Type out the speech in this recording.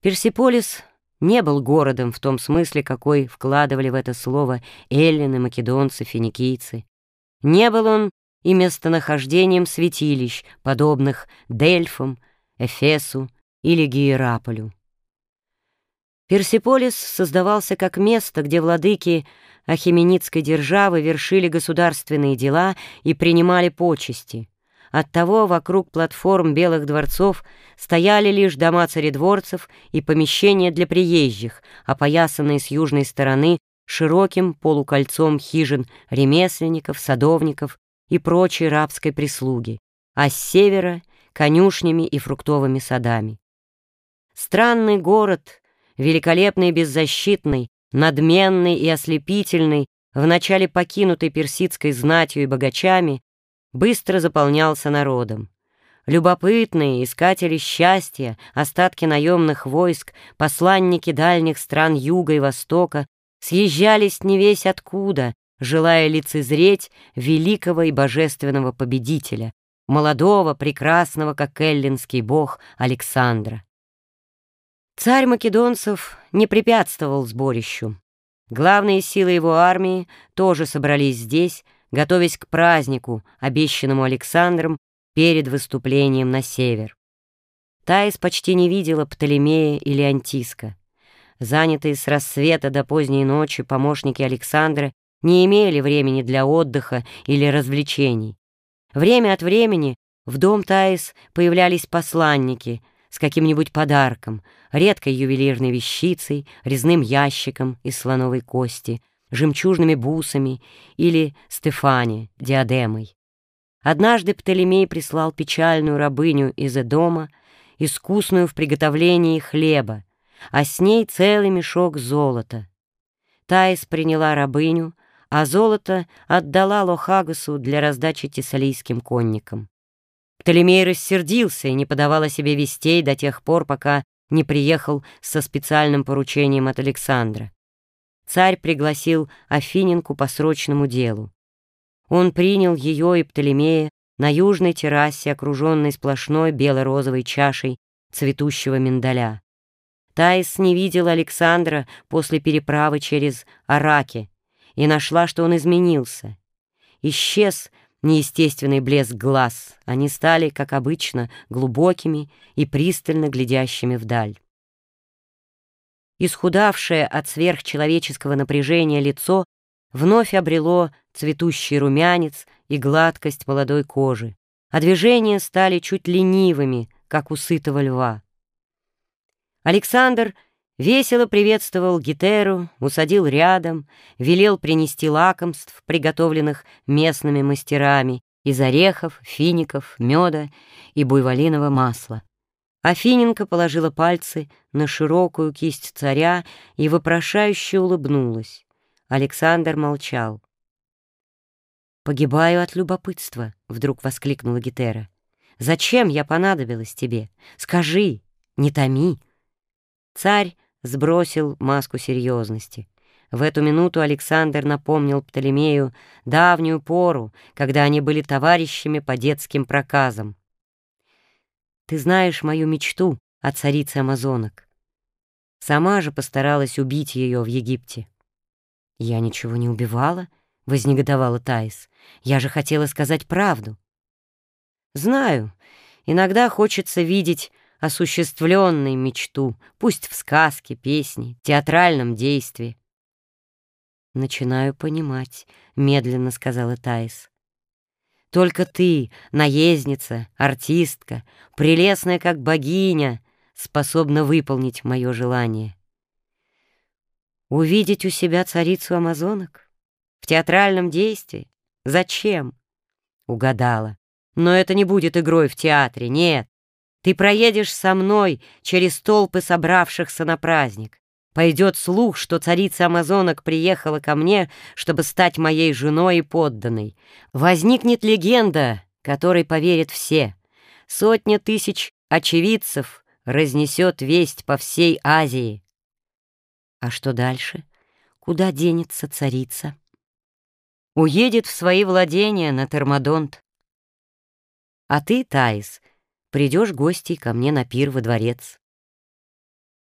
Персиполис не был городом в том смысле, какой вкладывали в это слово эллины, македонцы, финикийцы. Не был он и местонахождением святилищ, подобных Дельфам, Эфесу или Гиераполю. Персиполис создавался как место, где владыки Ахименидской державы вершили государственные дела и принимали почести. Оттого вокруг платформ белых дворцов стояли лишь дома царедворцев и помещения для приезжих, опоясанные с южной стороны широким полукольцом хижин ремесленников, садовников и прочей рабской прислуги, а с севера — конюшнями и фруктовыми садами. Странный город, великолепный и беззащитный, надменный и ослепительный, вначале покинутый персидской знатью и богачами, быстро заполнялся народом. Любопытные, искатели счастья, остатки наемных войск, посланники дальних стран Юга и Востока съезжались не весь откуда, желая лицезреть великого и божественного победителя, молодого, прекрасного, как эллинский бог Александра. Царь македонцев не препятствовал сборищу. Главные силы его армии тоже собрались здесь, готовясь к празднику, обещанному Александром перед выступлением на север. Таис почти не видела Птолемея или Антиска. Занятые с рассвета до поздней ночи помощники Александра не имели времени для отдыха или развлечений. Время от времени в дом Таис появлялись посланники с каким-нибудь подарком, редкой ювелирной вещицей, резным ящиком из слоновой кости — жемчужными бусами или Стефане, диадемой. Однажды Птолемей прислал печальную рабыню из Эдома, искусную в приготовлении хлеба, а с ней целый мешок золота. Таис приняла рабыню, а золото отдала Лохагасу для раздачи тессалийским конникам. Птолемей рассердился и не подавал о себе вестей до тех пор, пока не приехал со специальным поручением от Александра царь пригласил Афиненку по срочному делу. Он принял ее и Птолемея на южной террасе, окруженной сплошной бело-розовой чашей цветущего миндаля. Таис не видела Александра после переправы через Араки и нашла, что он изменился. Исчез неестественный блеск глаз, они стали, как обычно, глубокими и пристально глядящими вдаль. Исхудавшее от сверхчеловеческого напряжения лицо вновь обрело цветущий румянец и гладкость молодой кожи, а движения стали чуть ленивыми, как у сытого льва. Александр весело приветствовал Гитеру, усадил рядом, велел принести лакомств, приготовленных местными мастерами, из орехов, фиников, меда и буйволиного масла. Афиненко положила пальцы на широкую кисть царя и вопрошающе улыбнулась. Александр молчал. «Погибаю от любопытства», — вдруг воскликнула Гетера. «Зачем я понадобилась тебе? Скажи, не томи». Царь сбросил маску серьезности. В эту минуту Александр напомнил Птолемею давнюю пору, когда они были товарищами по детским проказам. Ты знаешь мою мечту о царице амазонок. Сама же постаралась убить ее в Египте. Я ничего не убивала, — вознегодовала Таис. Я же хотела сказать правду. Знаю, иногда хочется видеть осуществленной мечту, пусть в сказке, песне, театральном действии. «Начинаю понимать», — медленно сказала Таис. Только ты, наездница, артистка, прелестная как богиня, способна выполнить мое желание. Увидеть у себя царицу амазонок? В театральном действии? Зачем? Угадала. Но это не будет игрой в театре, нет. Ты проедешь со мной через толпы собравшихся на праздник. Пойдет слух, что царица амазонок приехала ко мне, чтобы стать моей женой и подданной. Возникнет легенда, которой поверят все. Сотня тысяч очевидцев разнесет весть по всей Азии. А что дальше? Куда денется царица? Уедет в свои владения на Термодонт. А ты, Таис, придешь гостей ко мне на пир во дворец.